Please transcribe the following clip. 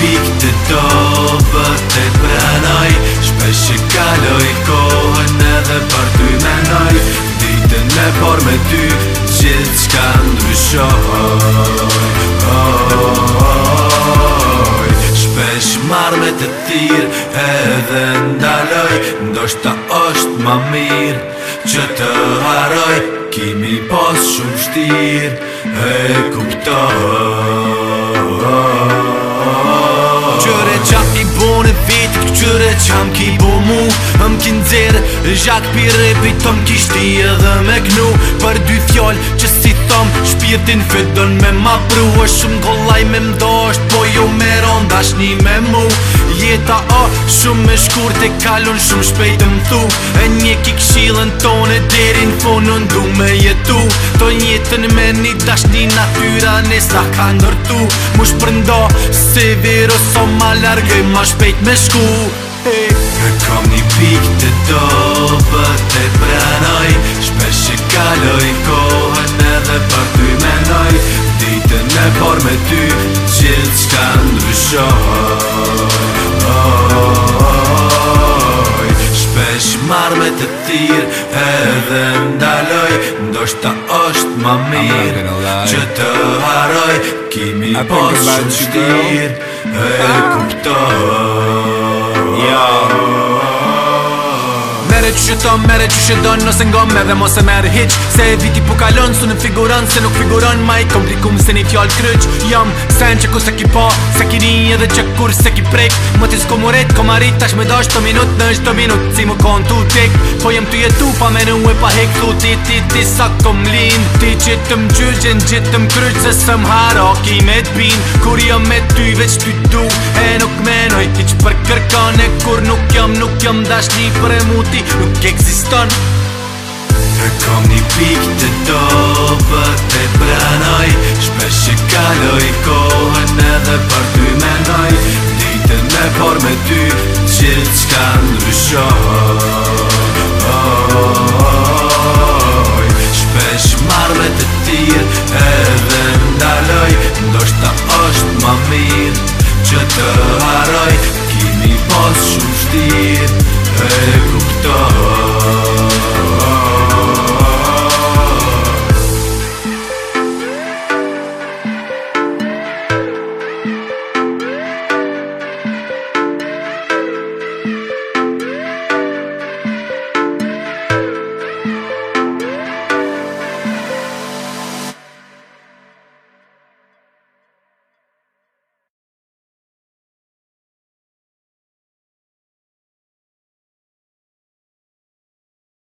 pikë të dobë të prenoj Shpesh i kaloj kohën edhe për ty menoj Dite me por me ty gjithë qka ndryshoj Marrë me të tirë edhe ndaloj Ndoshta është ma mirë që të haroj Kimi posë shumë shtirë e kuptoj që am ki bu mu Am ki nëzirë, zhak pi repi ton ki shti edhe me knu Për dy thjoll që si thom, shpirtin fedon me ma pru O shumë kollaj me mdosht, po jo me ronda shni me mu Jeta o, oh, shumë me shkur Te kalun shumë shpejtë më thu E nje ki kshilën tone derin funon du me jetu To njetën me një dashni natyra nësa ka ndërtu Mush shpërndo, se virus o ma largë e ma shpejt me shku Në kom një pik të do, të prenoj Shpesh i kaloj, kohën edhe për ty menoj Dite me por me ty, qëtë t'ska ndryshoj Shpesh marrë me të tirë, edhe ndaloj Ndoj shta është ma mirë, që të haroj Kimi posë që e kuptoj Mere që që mere që që dënë nëse nga me dhe mos e merë hiq Se e viti po kalon su në figuran se nuk figuran ma i komplikum se një fjall kryq Jam sen që ku se ki pa, se ki ri edhe që kur se ki prek Më t'i s'ko muret, ko marit tash me dash të minut në është të minut Si më kon t'u tek, po jem t'u jetu pa menu e pa hek Thu ti ti ti sa kom lin, ti që të më gjyllgjen gjitë më kryq Se së më haro ki me t'bin, kur jam me ty veç ty du e nuk kërkan e kur nuk jam nuk jam dashni për e muti nuk eksiston Në kom një pik të dobër të pranoj Shpesh që kaloj kohën edhe për ty menoj Ditën me por me ty që të shkanë ryshoj Wygub to